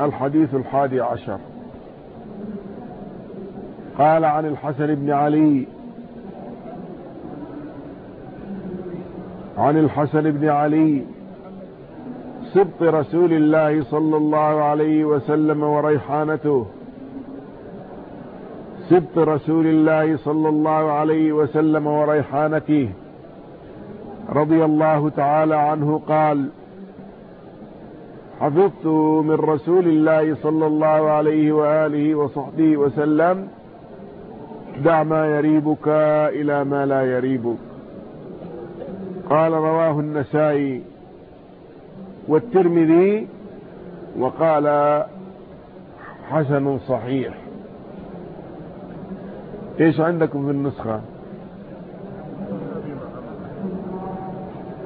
الحديث الحادي عشر. قال عن الحسن بن علي. عن الحسن بن علي. سبط رسول الله صلى الله عليه وسلم وريحانته. سبط رسول الله صلى الله عليه وسلم وريحانته. رضي الله تعالى عنه قال حفظت من رسول الله صلى الله عليه وآله وصحبه وسلم دع ما يريبك إلى ما لا يريبك. قال رواه النسائي والترمذي وقال حسن صحيح. إيش عندكم في النسخة؟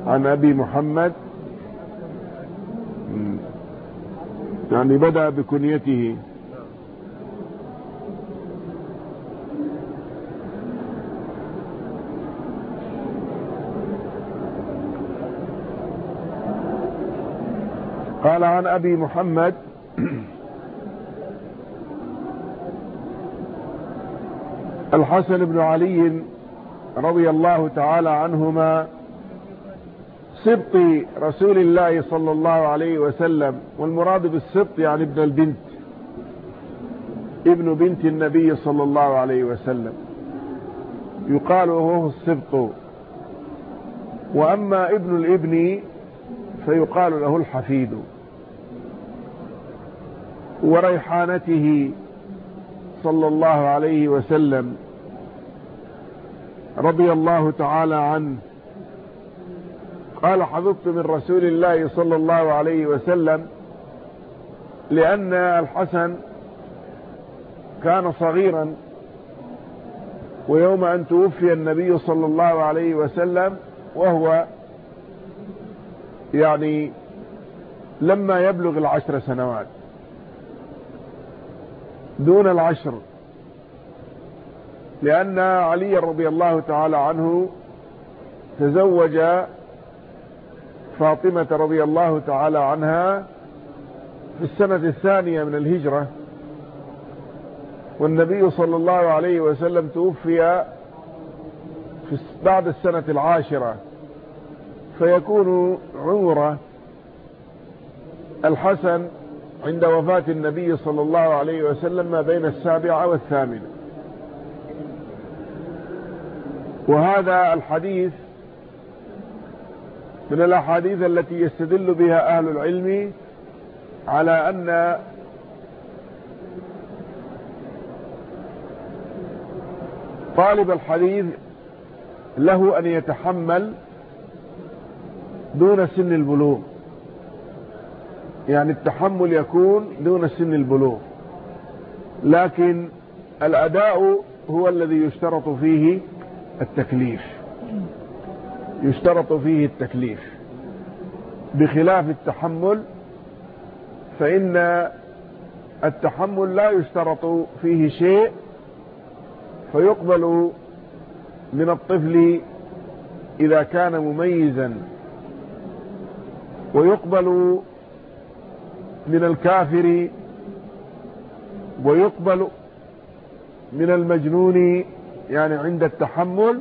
عن أبي محمد يعني بدأ بكنيته. قال عن أبي محمد. الحسن بن علي رضي الله تعالى عنهما سبط رسول الله صلى الله عليه وسلم والمراد بالسبط يعني ابن البنت ابن بنت النبي صلى الله عليه وسلم. يقال وهو السبط وأما ابن الابن فيقال له الحفيد. وريحانته صلى الله عليه وسلم رضي الله تعالى عنه. قال حفظت من رسول الله صلى الله عليه وسلم لأن الحسن كان صغيرا ويوم أن توفي النبي صلى الله عليه وسلم وهو يعني لما يبلغ العشر سنوات دون العشر لأن علي رضي الله تعالى عنه تزوج فاطمة رضي الله تعالى عنها في السنة الثانية من الهجرة. والنبي صلى الله عليه وسلم توفي في بعد السنة العاشرة. فيكون عمر الحسن عند وفاة النبي صلى الله عليه وسلم ما بين السابعة والثامنة. وهذا الحديث من الأحاديث التي يستدل بها أهل العلم على أن طالب الحديث له أن يتحمل دون سن البلوغ. يعني التحمل يكون دون سن البلوغ. لكن الأداء هو الذي يشترط فيه التكليف. يشترط فيه التكليف. بخلاف التحمل فإن التحمل لا يشترط فيه شيء فيقبل من الطفل إذا كان مميزا ويقبل من الكافر ويقبل من المجنون يعني عند التحمل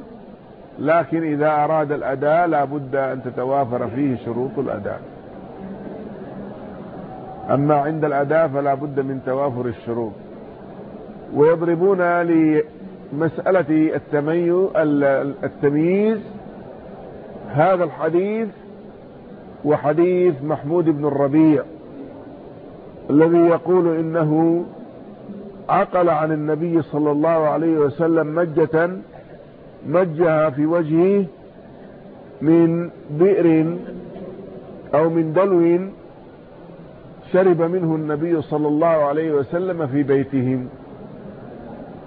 لكن إذا أراد الأداء لا بد أن تتوافر فيه شروط الأداء. أما عند الأداء فلا بد من توافر الشروط. ويضربون لمسألة التمييز. هذا الحديث وحديث محمود بن الربيع الذي يقول إنه عقل عن النبي صلى الله عليه وسلم مجة مجها في وجهه من بئر أو من دلو شرب منه النبي صلى الله عليه وسلم في بيتهم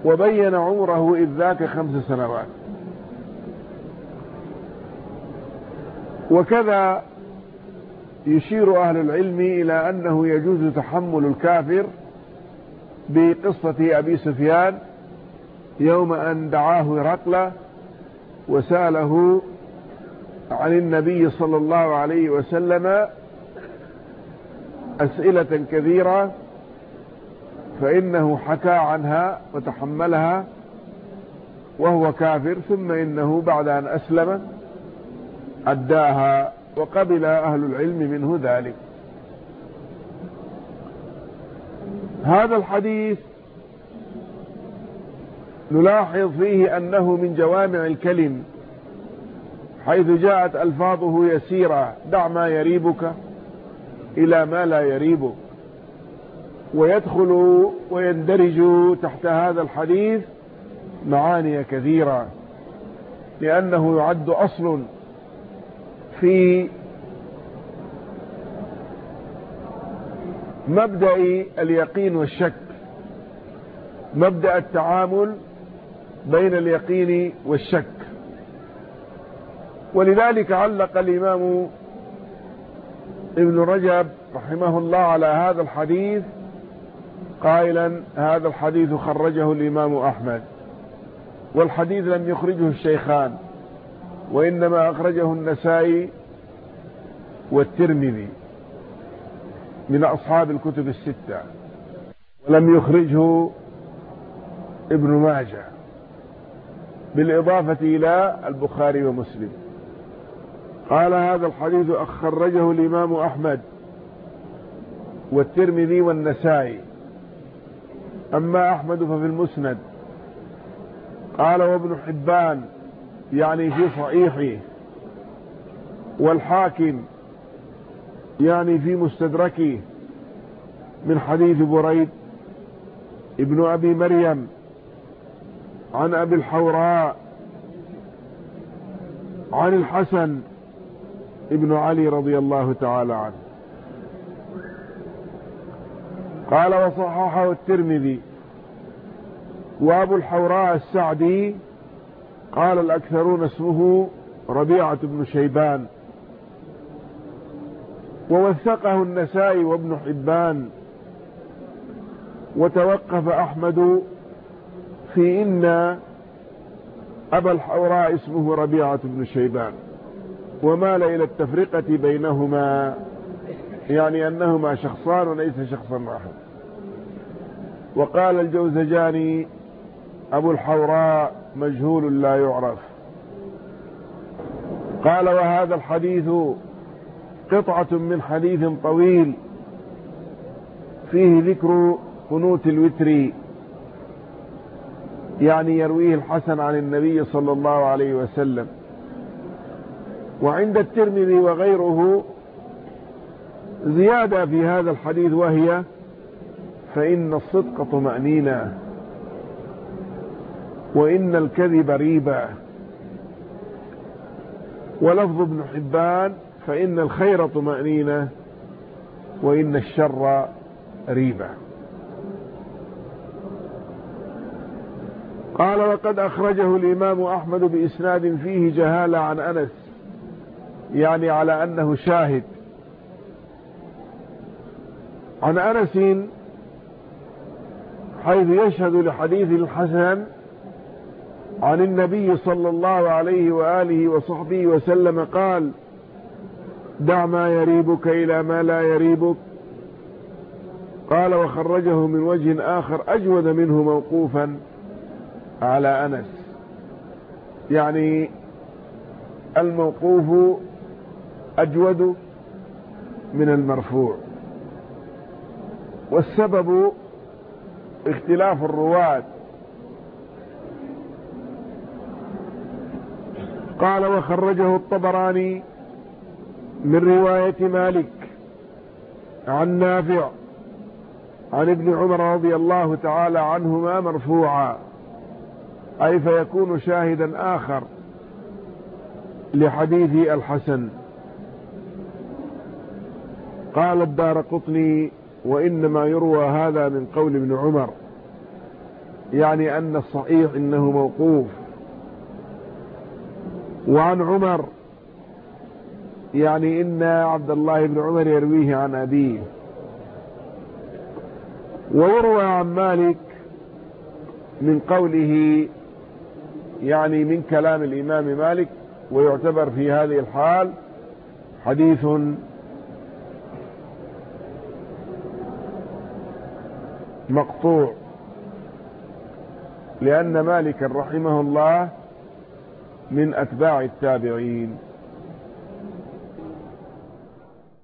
وبين عمره إذ ذاك خمس سنوات. وكذا يشير أهل العلم إلى أنه يجوز تحمل الكافر بقصة أبي سفيان يوم أن دعاه هرقل وسأله عن النبي صلى الله عليه وسلم أسئلة كثيرة فإنه حكى عنها وتحملها وهو كافر ثم إنه بعد أن أسلم أداها وقبل أهل العلم منه ذلك. هذا الحديث نلاحظ فيه أنه من جوامع الكلم حيث جاءت ألفاظه يسيرة دع ما يريبك إلى ما لا يريبك. ويدخل ويندرج تحت هذا الحديث معاني كثيرة لأنه يعد أصل في مبدأ اليقين والشك مبدأ التعامل بين اليقين والشك. ولذلك علق الإمام ابن رجب رحمه الله على هذا الحديث قائلا هذا الحديث خرجه الإمام أحمد والحديث لم يخرجه الشيخان وإنما أخرجه النسائي والترمذي من أصحاب الكتب الستة ولم يخرجه ابن ماجه. بالإضافة إلى البخاري ومسلم. قال هذا الحديث خرجه الإمام أحمد والترمذي والنسائي. أما أحمد ففي المسند. قال وابن حبان يعني في صحيحه. والحاكم يعني في مستدركه من حديث بريد ابن أبي مريم. عن أبي الحوراء عن الحسن ابن علي رضي الله تعالى عنه. قال وصححه الترمذي. وأبو الحوراء السعدي قال الأكثرون اسمه ربيعة بن شيبان. ووثقه النسائي وابن حبان. وتوقف أحمد في إن أبا الحوراء اسمه ربيعة بن شيبان ومال إلى التفرقة بينهما يعني أنهما شخصان وليس شخصا واحد وقال الجوزجاني أبو الحوراء مجهول لا يعرف. قال وهذا الحديث قطعة من حديث طويل فيه ذكر قنوت الوتر يعني يرويه الحسن عن النبي صلى الله عليه وسلم. وعند الترمذي وغيره زيادة في هذا الحديث وهي فإن الصدق طمأنينة وإن الكذب ريبة ولفظ ابن حبان فإن الخير طمأنينة وإن الشر ريبة قال وقد أخرجه الإمام أحمد بإسناد فيه جهالة عن أنس يعني على أنه شاهد. عن أنس حيث يشهد لحديث الحسن عن النبي صلى الله عليه وآله وصحبه وسلم قال دع ما يريبك إلى ما لا يريبك قال وخرجه من وجه آخر أجود منه موقوفا على أنس. يعني الموقوف أجود من المرفوع. والسبب اختلاف الرواة. قال وخرجه الطبراني من رواية مالك عن نافع عن ابن عمر رضي الله تعالى عنهما مرفوعا. أي فيكون شاهدا آخر لحديث الحسن. قال الدار قطني وإنما يروى هذا من قول ابن عمر يعني أن الصحيح إنه موقوف. وعن عمر يعني إن عبد الله بن عمر يرويه عن أبيه. ويروى عن مالك من قوله يعني من كلام الإمام مالك ويعتبر في هذه الحال حديث مقطوع. لأن مالك رحمه الله من أتباع التابعين.